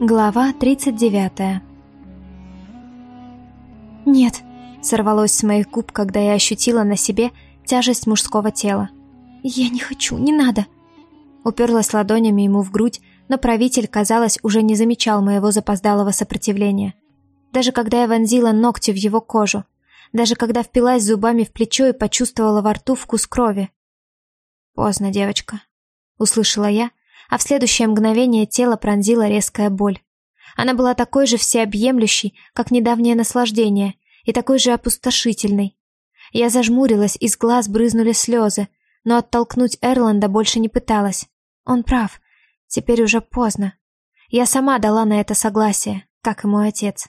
Глава 39 «Нет», — сорвалось с моих губ, когда я ощутила на себе тяжесть мужского тела. «Я не хочу, не надо!» Уперлась ладонями ему в грудь, но правитель, казалось, уже не замечал моего запоздалого сопротивления. Даже когда я вонзила ногти в его кожу, даже когда впилась зубами в плечо и почувствовала во рту вкус крови. «Поздно, девочка», — услышала я, — а в следующее мгновение тело пронзила резкая боль. Она была такой же всеобъемлющей, как недавнее наслаждение, и такой же опустошительной. Я зажмурилась, из глаз брызнули слезы, но оттолкнуть Эрланда больше не пыталась. Он прав, теперь уже поздно. Я сама дала на это согласие, как и мой отец.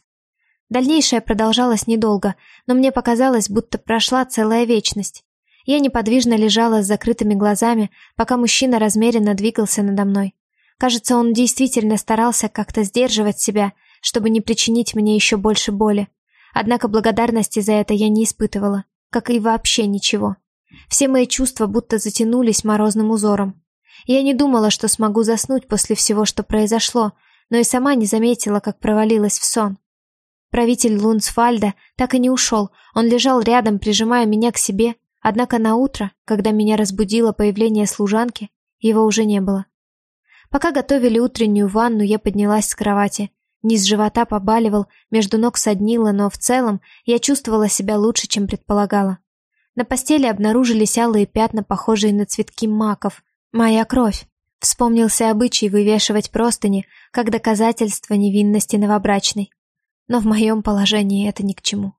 Дальнейшее продолжалось недолго, но мне показалось, будто прошла целая вечность. Я неподвижно лежала с закрытыми глазами, пока мужчина размеренно двигался надо мной. Кажется, он действительно старался как-то сдерживать себя, чтобы не причинить мне еще больше боли. Однако благодарности за это я не испытывала, как и вообще ничего. Все мои чувства будто затянулись морозным узором. Я не думала, что смогу заснуть после всего, что произошло, но и сама не заметила, как провалилась в сон. Правитель Лунсфальда так и не ушел, он лежал рядом, прижимая меня к себе, Однако на утро, когда меня разбудило появление служанки, его уже не было. Пока готовили утреннюю ванну, я поднялась с кровати. Низ живота побаливал, между ног соднило, но в целом я чувствовала себя лучше, чем предполагала. На постели обнаружились алые пятна, похожие на цветки маков. Моя кровь. Вспомнился обычай вывешивать простыни, как доказательство невинности новобрачной. Но в моем положении это ни к чему.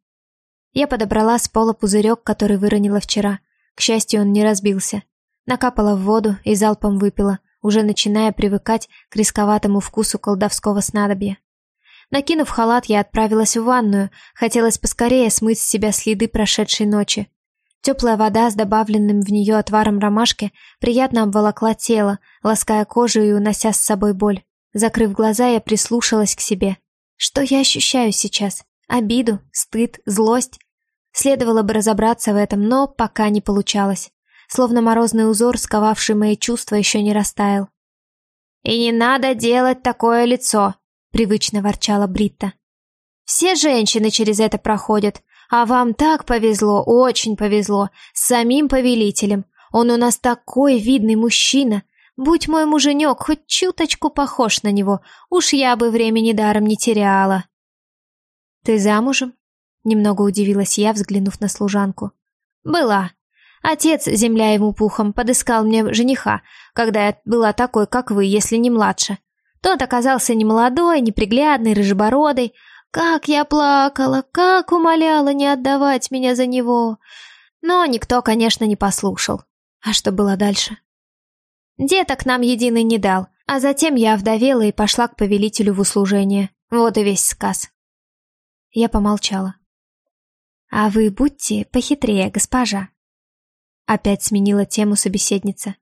Я подобрала с пола пузырек, который выронила вчера. К счастью, он не разбился. Накапала в воду и залпом выпила, уже начиная привыкать к рисковатому вкусу колдовского снадобья. Накинув халат, я отправилась в ванную, хотелось поскорее смыть с себя следы прошедшей ночи. Теплая вода с добавленным в нее отваром ромашки приятно обволокла тело, лаская кожу и унося с собой боль. Закрыв глаза, я прислушалась к себе. Что я ощущаю сейчас? Обиду, стыд, злость? Следовало бы разобраться в этом, но пока не получалось. Словно морозный узор, сковавший мои чувства, еще не растаял. «И не надо делать такое лицо», — привычно ворчала Бритта. «Все женщины через это проходят, а вам так повезло, очень повезло, с самим повелителем. Он у нас такой видный мужчина. Будь мой муженек хоть чуточку похож на него, уж я бы времени даром не теряла». «Ты замужем?» Немного удивилась я, взглянув на служанку. «Была. Отец, земля ему пухом, подыскал мне жениха, когда я была такой, как вы, если не младше. Тот оказался не молодой, неприглядный, рыжебородый. Как я плакала, как умоляла не отдавать меня за него. Но никто, конечно, не послушал. А что было дальше? Деток нам единый не дал, а затем я вдовела и пошла к повелителю в услужение. Вот и весь сказ. Я помолчала. «А вы будьте похитрее, госпожа». Опять сменила тему собеседница.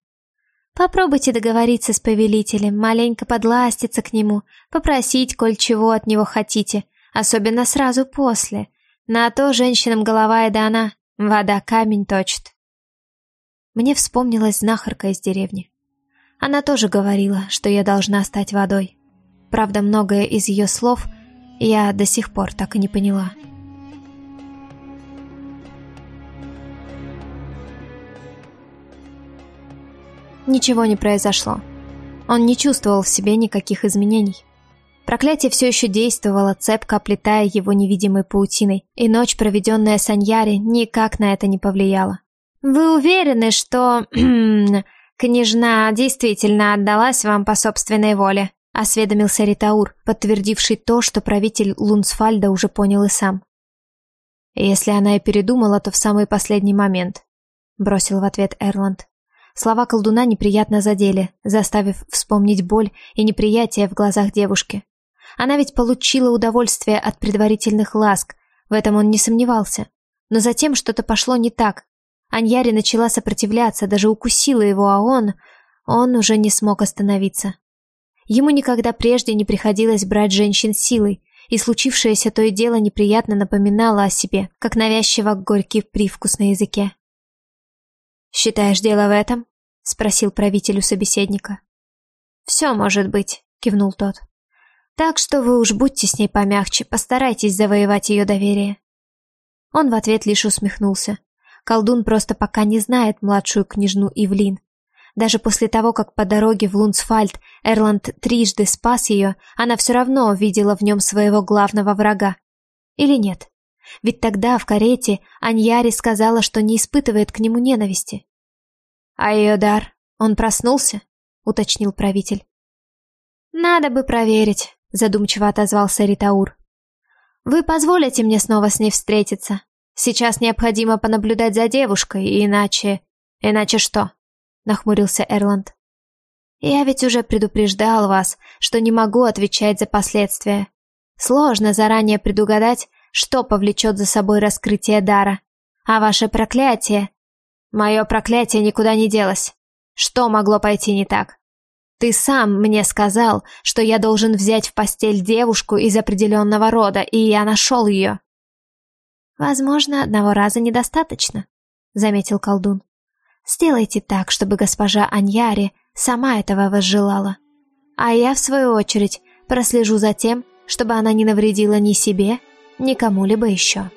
«Попробуйте договориться с повелителем, маленько подластиться к нему, попросить, коль чего от него хотите, особенно сразу после. На то женщинам голова и дана, вода камень точит». Мне вспомнилась знахарка из деревни. Она тоже говорила, что я должна стать водой. Правда, многое из ее слов я до сих пор так и не поняла. Ничего не произошло. Он не чувствовал в себе никаких изменений. Проклятие все еще действовало, цепко оплетая его невидимой паутиной, и ночь, проведенная с Аньяри, никак на это не повлияла. «Вы уверены, что... княжна действительно отдалась вам по собственной воле?» — осведомился Ритаур, подтвердивший то, что правитель Лунсфальда уже понял и сам. «Если она и передумала, то в самый последний момент», — бросил в ответ Эрланд. Слова колдуна неприятно задели, заставив вспомнить боль и неприятие в глазах девушки. Она ведь получила удовольствие от предварительных ласк, в этом он не сомневался. Но затем что-то пошло не так. Аньяри начала сопротивляться, даже укусила его, а он... Он уже не смог остановиться. Ему никогда прежде не приходилось брать женщин силой, и случившееся то и дело неприятно напоминало о себе, как навязчиво горький привкус на языке. «Считаешь дело в этом?» — спросил правитель у собеседника. «Все может быть», — кивнул тот. Так что вы уж будьте с ней помягче, постарайтесь завоевать ее доверие. Он в ответ лишь усмехнулся. Колдун просто пока не знает младшую княжну Ивлин. Даже после того, как по дороге в Лунсфальд Эрланд трижды спас ее, она все равно видела в нем своего главного врага. Или нет? Ведь тогда в карете Аньяри сказала, что не испытывает к нему ненависти. «А ее дар? Он проснулся?» — уточнил правитель. «Надо бы проверить», — задумчиво отозвался Ритаур. «Вы позволите мне снова с ней встретиться? Сейчас необходимо понаблюдать за девушкой, иначе...» «Иначе что?» — нахмурился Эрланд. «Я ведь уже предупреждал вас, что не могу отвечать за последствия. Сложно заранее предугадать, что повлечет за собой раскрытие дара. А ваше проклятие... Мое проклятие никуда не делось. Что могло пойти не так? Ты сам мне сказал, что я должен взять в постель девушку из определенного рода, и я нашел ее. Возможно, одного раза недостаточно, заметил колдун. Сделайте так, чтобы госпожа Аньяри сама этого возжелала. А я, в свою очередь, прослежу за тем, чтобы она не навредила ни себе, ни кому-либо еще.